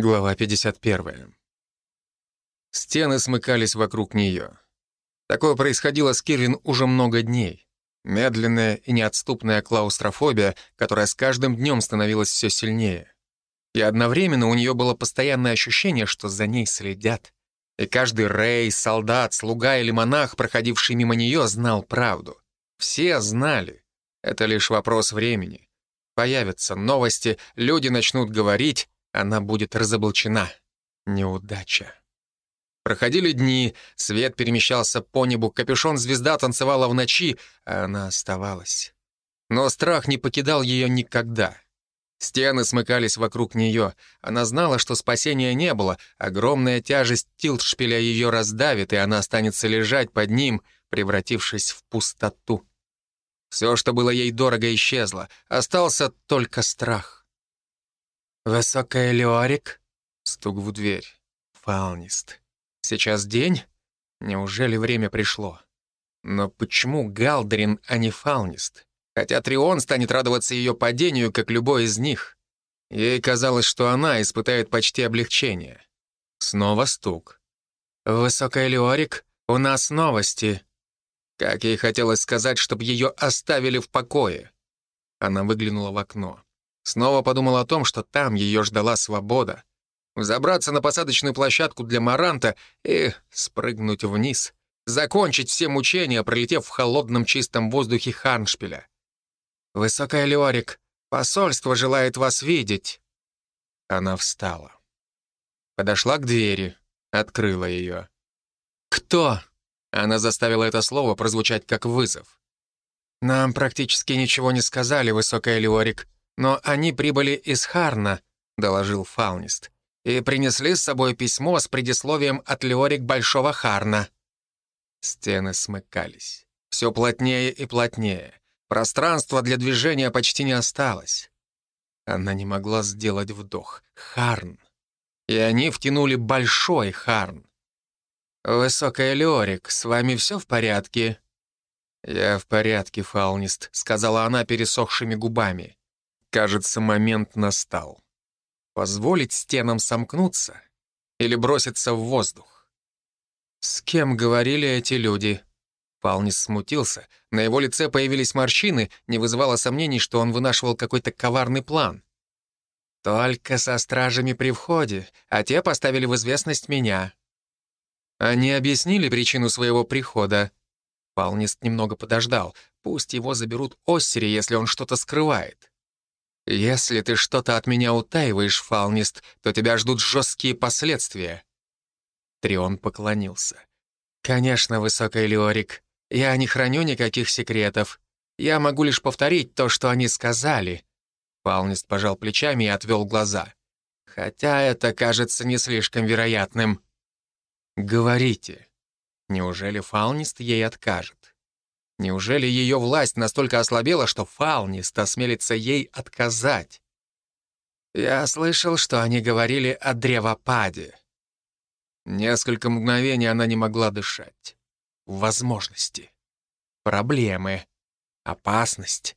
Глава 51. Стены смыкались вокруг нее. Такое происходило с Кирвин уже много дней. Медленная и неотступная клаустрофобия, которая с каждым днем становилась все сильнее. И одновременно у нее было постоянное ощущение, что за ней следят. И каждый рей, солдат, слуга или монах, проходивший мимо нее, знал правду. Все знали. Это лишь вопрос времени. Появятся новости, люди начнут говорить, она будет разоблачена. Неудача. Проходили дни, свет перемещался по небу, капюшон-звезда танцевала в ночи, а она оставалась. Но страх не покидал ее никогда. Стены смыкались вокруг нее. Она знала, что спасения не было. Огромная тяжесть Тилтшпиля ее раздавит, и она останется лежать под ним, превратившись в пустоту. Все, что было ей дорого, исчезло. Остался только страх. «Высокая Леорик?» Стук в дверь. «Фаунист. Сейчас день? Неужели время пришло? Но почему Галдерин, а не Фаунист? Хотя Трион станет радоваться ее падению, как любой из них. Ей казалось, что она испытает почти облегчение. Снова стук. «Высокая Леорик, у нас новости». Как ей хотелось сказать, чтобы ее оставили в покое. Она выглянула в окно. Снова подумал о том, что там ее ждала свобода. Забраться на посадочную площадку для Маранта и спрыгнуть вниз. Закончить все мучения, пролетев в холодном чистом воздухе Харншпиля. «Высокая Леорик, посольство желает вас видеть». Она встала. Подошла к двери, открыла ее. «Кто?» Она заставила это слово прозвучать как вызов. «Нам практически ничего не сказали, Высокая Леорик», «Но они прибыли из Харна», — доложил Фаунист, «и принесли с собой письмо с предисловием от Леорик Большого Харна». Стены смыкались. Все плотнее и плотнее. Пространства для движения почти не осталось. Она не могла сделать вдох. Харн. И они втянули большой Харн. «Высокая Леорик, с вами все в порядке?» «Я в порядке, Фаунист», — сказала она пересохшими губами. Кажется, момент настал. Позволить стенам сомкнуться или броситься в воздух? С кем говорили эти люди? Палнис смутился. На его лице появились морщины, не вызывало сомнений, что он вынашивал какой-то коварный план. «Только со стражами при входе, а те поставили в известность меня». Они объяснили причину своего прихода. Палнист немного подождал. Пусть его заберут Оссери, если он что-то скрывает. «Если ты что-то от меня утаиваешь, Фалнист, то тебя ждут жесткие последствия». Трион поклонился. «Конечно, высокий Леорик, я не храню никаких секретов. Я могу лишь повторить то, что они сказали». Фалнист пожал плечами и отвел глаза. «Хотя это кажется не слишком вероятным». «Говорите». Неужели Фалнист ей откажет? Неужели ее власть настолько ослабела, что Фаунист осмелится ей отказать? Я слышал, что они говорили о древопаде. Несколько мгновений она не могла дышать. Возможности. Проблемы. Опасность.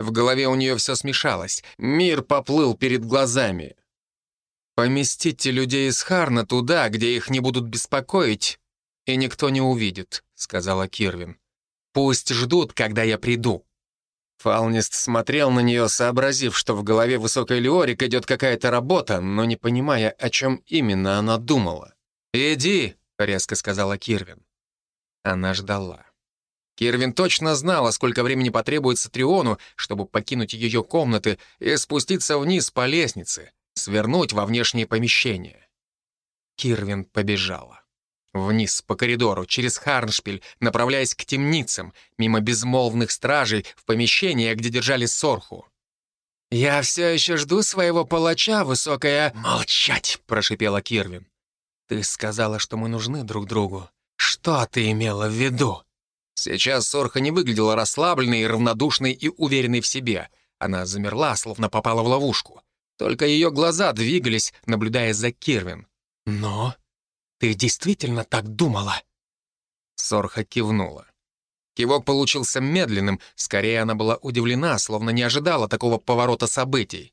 В голове у нее все смешалось. Мир поплыл перед глазами. «Поместите людей из Харна туда, где их не будут беспокоить, и никто не увидит», — сказала Кирвин. Пусть ждут, когда я приду». Фаунист смотрел на нее, сообразив, что в голове высокой Леорик идет какая-то работа, но не понимая, о чем именно она думала. «Иди», — резко сказала Кирвин. Она ждала. Кирвин точно знала, сколько времени потребуется Триону, чтобы покинуть ее комнаты и спуститься вниз по лестнице, свернуть во внешнее помещение. Кирвин побежала. Вниз по коридору, через Харншпиль, направляясь к темницам, мимо безмолвных стражей, в помещение, где держали Сорху. «Я все еще жду своего палача, высокая...» «Молчать!» — прошипела Кирвин. «Ты сказала, что мы нужны друг другу. Что ты имела в виду?» Сейчас Сорха не выглядела расслабленной, равнодушной и уверенной в себе. Она замерла, словно попала в ловушку. Только ее глаза двигались, наблюдая за Кирвин. «Но...» Ты действительно так думала?» Сорха кивнула. Кивок получился медленным, скорее она была удивлена, словно не ожидала такого поворота событий.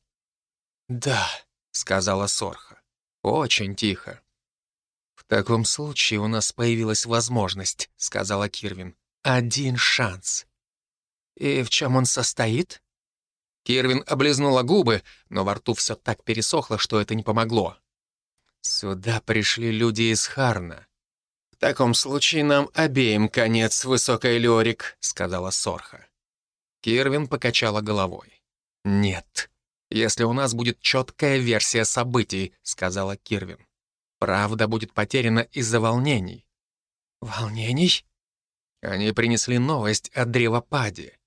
«Да», — сказала Сорха. Очень тихо. «В таком случае у нас появилась возможность», — сказала Кирвин. «Один шанс». «И в чем он состоит?» Кирвин облизнула губы, но во рту все так пересохло, что это не помогло. «Сюда пришли люди из Харна». «В таком случае нам обеим конец, высокая Лёрик», — сказала Сорха. Кирвин покачала головой. «Нет, если у нас будет четкая версия событий», — сказала Кирвин. «Правда будет потеряна из-за волнений». «Волнений?» Они принесли новость о древопаде.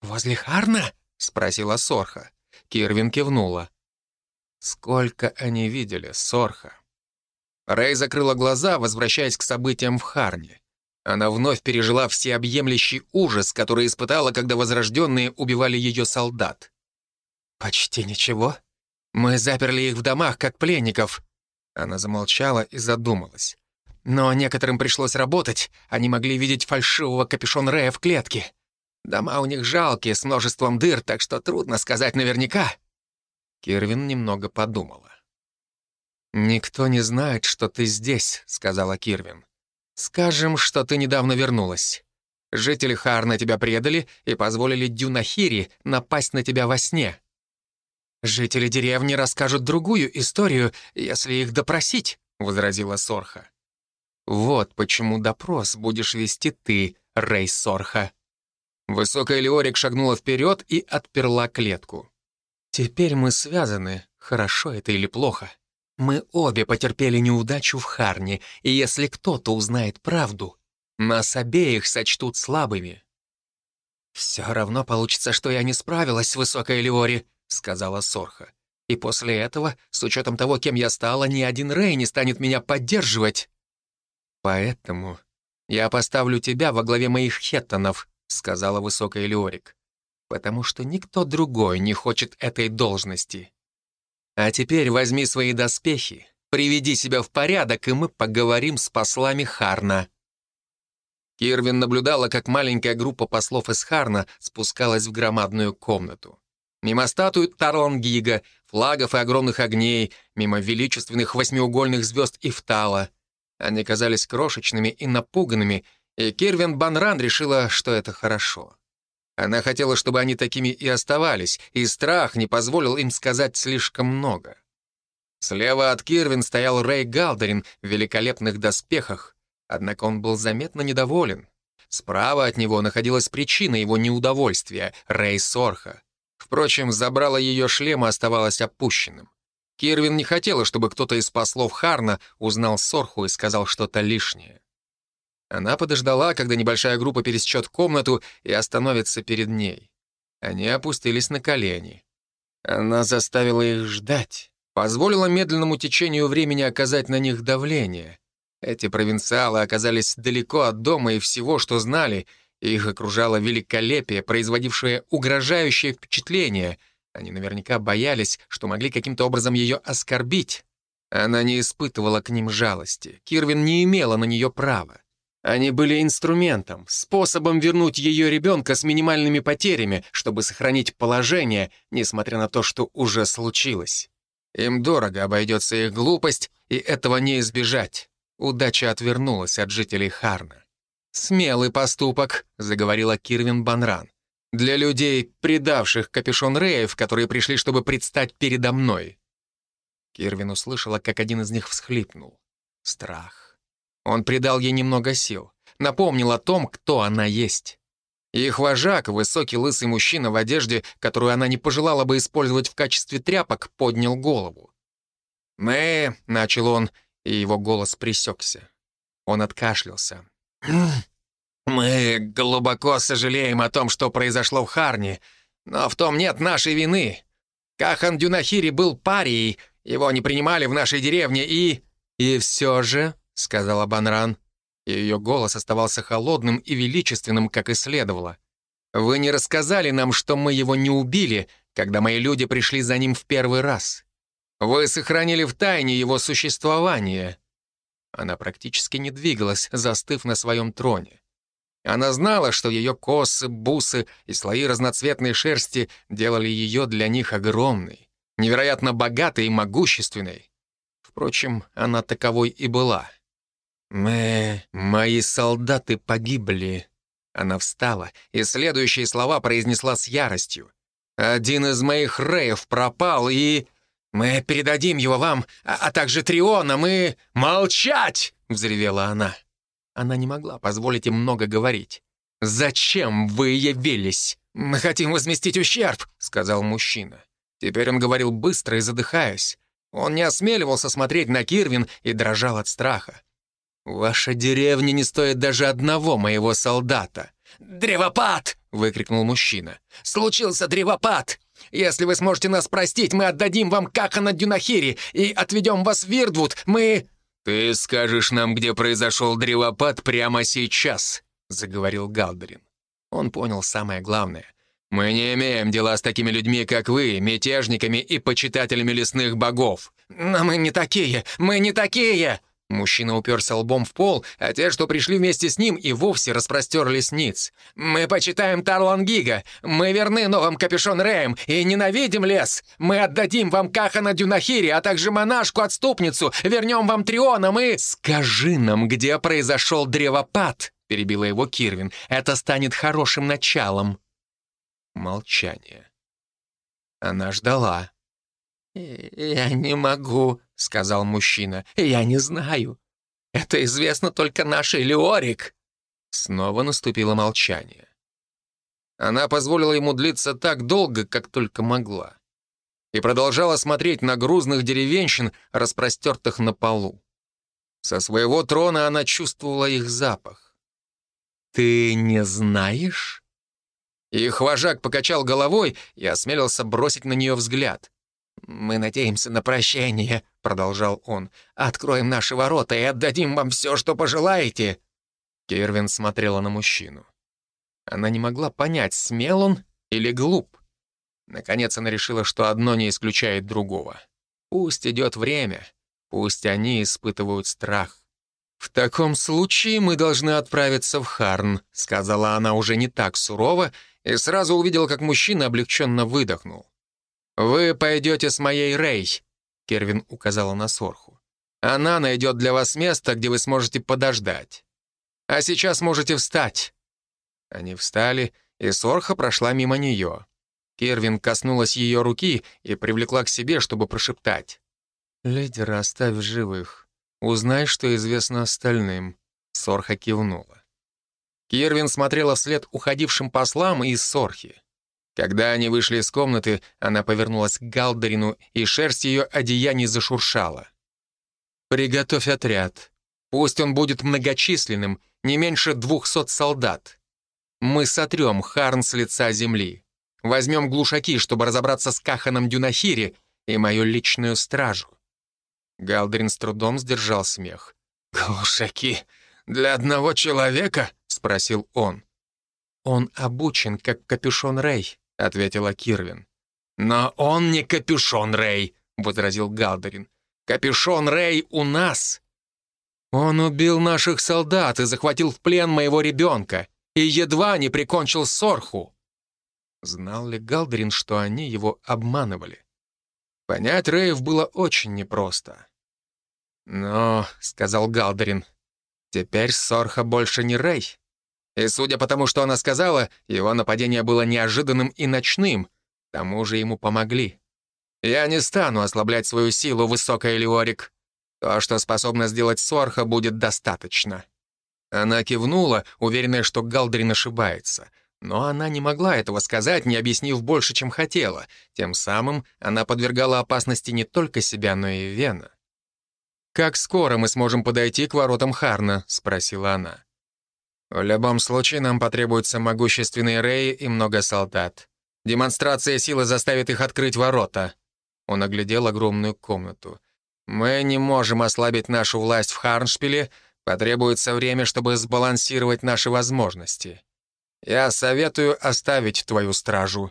«Возле Харна?» — спросила Сорха. Кирвин кивнула. Сколько они видели, Сорха. Рэй закрыла глаза, возвращаясь к событиям в Харне. Она вновь пережила всеобъемлющий ужас, который испытала, когда возрожденные убивали ее солдат. «Почти ничего. Мы заперли их в домах, как пленников». Она замолчала и задумалась. Но некоторым пришлось работать, они могли видеть фальшивого капюшон Рэя в клетке. Дома у них жалкие, с множеством дыр, так что трудно сказать наверняка. Кирвин немного подумала. «Никто не знает, что ты здесь», — сказала Кирвин. «Скажем, что ты недавно вернулась. Жители Харна тебя предали и позволили Дюнахири напасть на тебя во сне. Жители деревни расскажут другую историю, если их допросить», — возразила Сорха. «Вот почему допрос будешь вести ты, Рей Сорха». Высокая Леорик шагнула вперед и отперла клетку. «Теперь мы связаны, хорошо это или плохо. Мы обе потерпели неудачу в Харне, и если кто-то узнает правду, нас обеих сочтут слабыми». «Все равно получится, что я не справилась с высокой Леори», — сказала Сорха. «И после этого, с учетом того, кем я стала, ни один Рей не станет меня поддерживать». «Поэтому я поставлю тебя во главе моих хеттонов», — сказала высокая Леорик. «потому что никто другой не хочет этой должности». А теперь возьми свои доспехи, приведи себя в порядок, и мы поговорим с послами Харна». Кирвин наблюдала, как маленькая группа послов из Харна спускалась в громадную комнату. Мимо статуи Тарлангига, флагов и огромных огней, мимо величественных восьмиугольных звезд Ифтала. Они казались крошечными и напуганными, и Кирвин Банран решила, что это хорошо. Она хотела, чтобы они такими и оставались, и страх не позволил им сказать слишком много. Слева от Кирвин стоял Рэй Галдерин в великолепных доспехах, однако он был заметно недоволен. Справа от него находилась причина его неудовольствия — Рэй Сорха. Впрочем, забрало ее шлема оставалось опущенным. Кирвин не хотела, чтобы кто-то из послов Харна узнал Сорху и сказал что-то лишнее. Она подождала, когда небольшая группа пересечет комнату и остановится перед ней. Они опустились на колени. Она заставила их ждать, позволила медленному течению времени оказать на них давление. Эти провинциалы оказались далеко от дома и всего, что знали, их окружало великолепие, производившее угрожающее впечатление. Они наверняка боялись, что могли каким-то образом ее оскорбить. Она не испытывала к ним жалости. Кирвин не имела на нее права. Они были инструментом, способом вернуть ее ребенка с минимальными потерями, чтобы сохранить положение, несмотря на то, что уже случилось. Им дорого обойдется их глупость, и этого не избежать. Удача отвернулась от жителей Харна. «Смелый поступок», — заговорила Кирвин Банран. «Для людей, предавших капюшон Реев, которые пришли, чтобы предстать передо мной». Кирвин услышала, как один из них всхлипнул. Страх. Он придал ей немного сил, напомнил о том, кто она есть. Их вожак, высокий лысый мужчина в одежде, которую она не пожелала бы использовать в качестве тряпок, поднял голову. «Мы...» — начал он, и его голос пресекся. Он откашлялся. «Мы глубоко сожалеем о том, что произошло в Харне, но в том нет нашей вины. Кахан Дюнахири был парией, его не принимали в нашей деревне и...» «И все же...» — сказала Банран. Ее голос оставался холодным и величественным, как и следовало. «Вы не рассказали нам, что мы его не убили, когда мои люди пришли за ним в первый раз. Вы сохранили в тайне его существование». Она практически не двигалась, застыв на своем троне. Она знала, что ее косы, бусы и слои разноцветной шерсти делали ее для них огромной, невероятно богатой и могущественной. Впрочем, она таковой и была. «Мы... мои солдаты погибли». Она встала и следующие слова произнесла с яростью. «Один из моих реев пропал, и...» «Мы передадим его вам, а, а также Триона, мы...» «Молчать!» — взревела она. Она не могла позволить им много говорить. «Зачем вы явились?» «Мы хотим возместить ущерб», — сказал мужчина. Теперь он говорил быстро и задыхаясь. Он не осмеливался смотреть на Кирвин и дрожал от страха. «Ваша деревня не стоит даже одного моего солдата». «Древопад!» — выкрикнул мужчина. «Случился древопад! Если вы сможете нас простить, мы отдадим вам Кахана Дюнахири и отведем вас в Вирдвуд. Мы...» «Ты скажешь нам, где произошел древопад прямо сейчас», — заговорил Галдерин. Он понял самое главное. «Мы не имеем дела с такими людьми, как вы, мятежниками и почитателями лесных богов». «Но мы не такие! Мы не такие!» Мужчина уперся лбом в пол, а те, что пришли вместе с ним, и вовсе распростерлись ниц. «Мы почитаем Тарлангига! Мы верны новым капюшон Рэем и ненавидим лес! Мы отдадим вам Кахана Дюнахири, а также монашку-отступницу! Вернем вам Триона, мы...» «Скажи нам, где произошел древопад!» — перебила его Кирвин. «Это станет хорошим началом!» Молчание. Она ждала. «Я не могу», — сказал мужчина. «Я не знаю. Это известно только нашей Леорик». Снова наступило молчание. Она позволила ему длиться так долго, как только могла. И продолжала смотреть на грузных деревенщин, распростертых на полу. Со своего трона она чувствовала их запах. «Ты не знаешь?» Их вожак покачал головой и осмелился бросить на нее взгляд. «Мы надеемся на прощение», — продолжал он. «Откроем наши ворота и отдадим вам все, что пожелаете». Кервин смотрела на мужчину. Она не могла понять, смел он или глуп. Наконец она решила, что одно не исключает другого. Пусть идет время, пусть они испытывают страх. «В таком случае мы должны отправиться в Харн», — сказала она уже не так сурово, и сразу увидела, как мужчина облегченно выдохнул. «Вы пойдете с моей Рэй», — Кервин указала на Сорху. «Она найдет для вас место, где вы сможете подождать. А сейчас можете встать». Они встали, и Сорха прошла мимо нее. Кервин коснулась ее руки и привлекла к себе, чтобы прошептать. «Лидера оставь живых. Узнай, что известно остальным». Сорха кивнула. Кервин смотрела вслед уходившим послам из Сорхи. Когда они вышли из комнаты, она повернулась к Галдерину, и шерсть ее одеяний зашуршала. «Приготовь отряд. Пусть он будет многочисленным, не меньше двухсот солдат. Мы сотрем Харн с лица земли. Возьмем глушаки, чтобы разобраться с Каханом Дюнахири и мою личную стражу». Галдерин с трудом сдержал смех. «Глушаки? Для одного человека?» — спросил он. «Он обучен, как капюшон Рэй», — ответила Кирвин. «Но он не капюшон Рэй», — возразил Галдерин. «Капюшон Рэй у нас». «Он убил наших солдат и захватил в плен моего ребенка, и едва не прикончил Сорху». Знал ли Галдерин, что они его обманывали? Понять Рэев было очень непросто. «Но», — сказал Галдерин, — «теперь Сорха больше не Рэй. И судя по тому, что она сказала, его нападение было неожиданным и ночным. К тому же ему помогли. Я не стану ослаблять свою силу, высокая Леорик. То, что способна сделать Сорха, будет достаточно. Она кивнула, уверенная, что Галдрин ошибается. Но она не могла этого сказать, не объяснив больше, чем хотела. Тем самым она подвергала опасности не только себя, но и Вена. «Как скоро мы сможем подойти к воротам Харна?» — спросила она. В любом случае нам потребуются могущественные Реи и много солдат. Демонстрация силы заставит их открыть ворота. Он оглядел огромную комнату. Мы не можем ослабить нашу власть в Харншпиле, потребуется время, чтобы сбалансировать наши возможности. Я советую оставить твою стражу».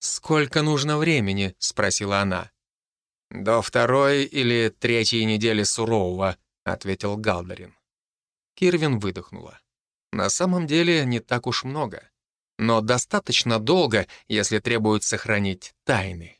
«Сколько нужно времени?» — спросила она. «До второй или третьей недели сурового», — ответил Галдарин. Кирвин выдохнула. На самом деле не так уж много, но достаточно долго, если требует сохранить тайны.